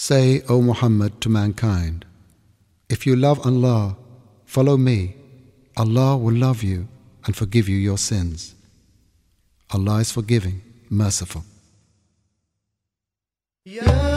Say, O Muhammad, to mankind, if you love Allah, follow me. Allah will love you and forgive you your sins. Allah is forgiving, merciful. Yeah.